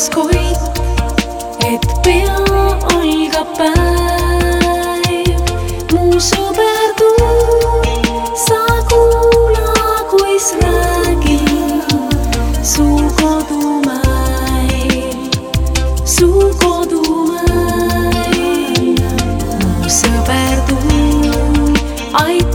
armas, kuid et pea algab päev, mu sõber tuleb, sa kuula, kuis räägin su kodumäel, su kodumäel, mu sõber tuleb, aitäh.